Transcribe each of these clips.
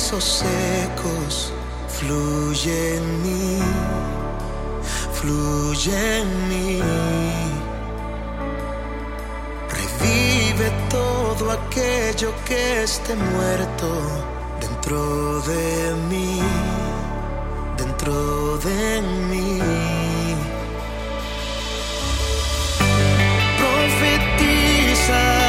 huesos secos, fluye en mí, fluye en mí. Revive todo aquello que esté muerto dentro de mí, dentro de mí. este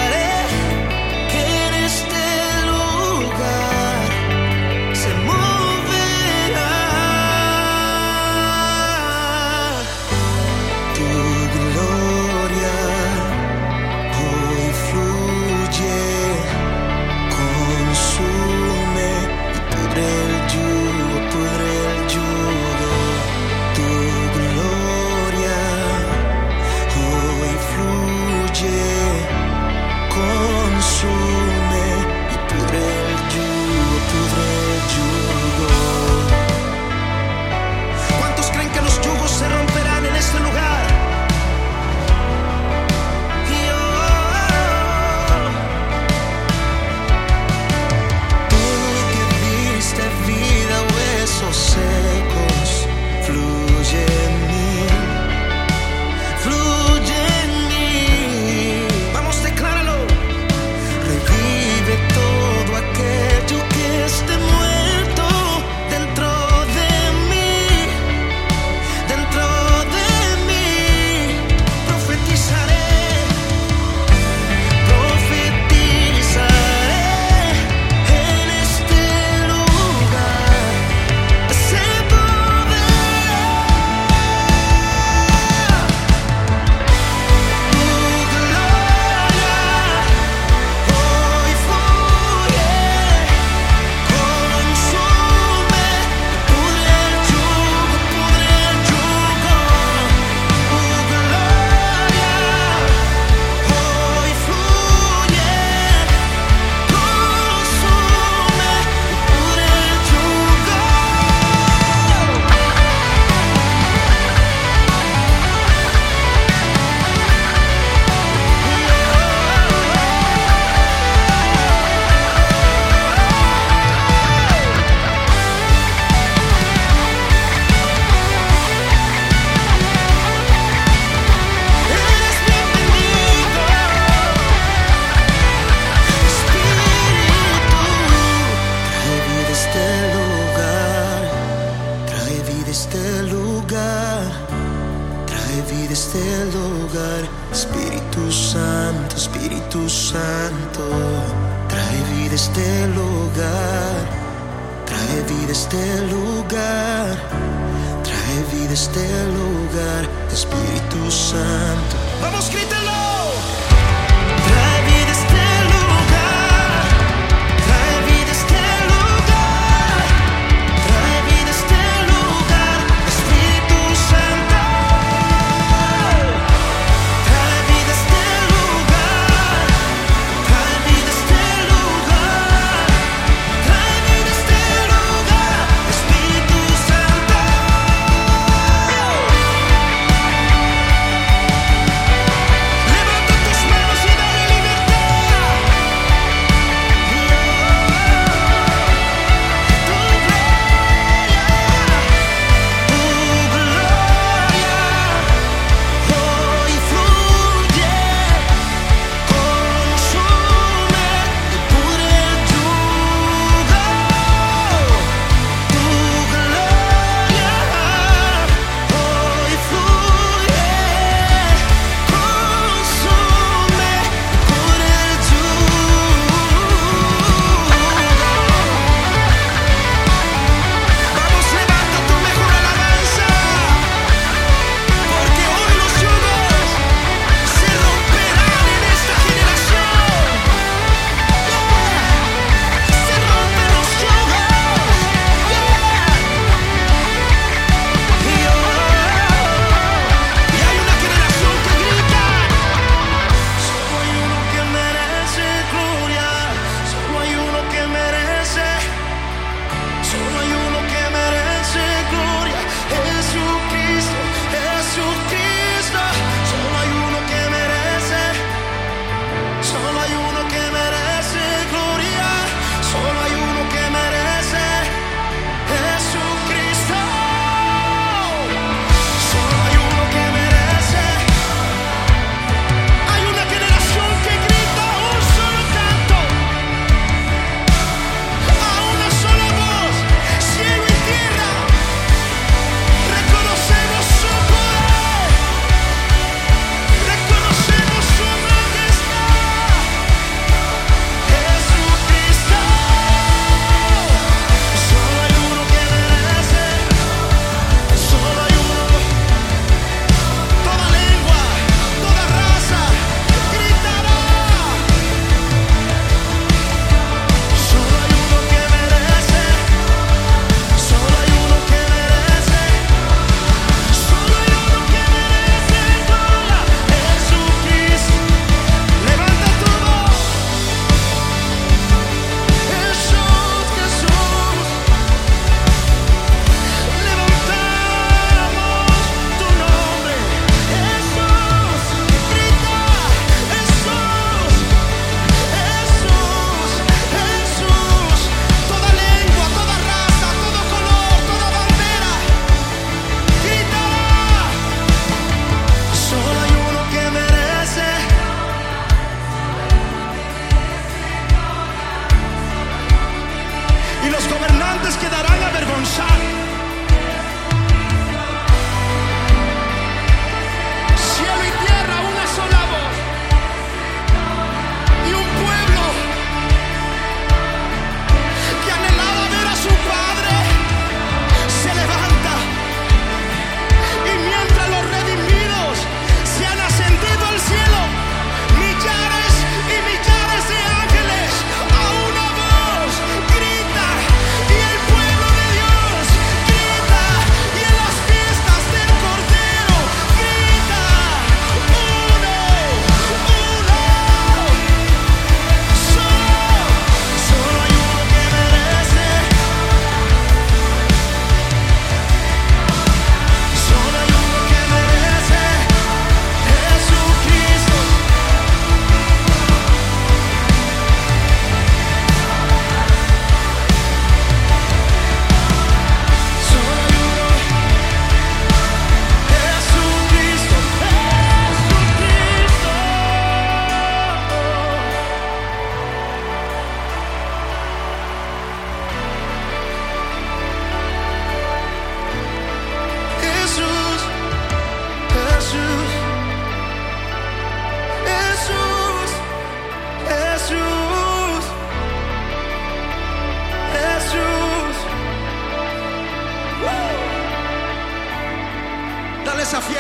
Santo, Espíritu Santo, trae vida este lugar. Trae vida este lugar. Trae vida este lugar. Espíritu Santo. Vamos, grítalo.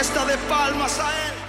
Fiesta de palmas a Él.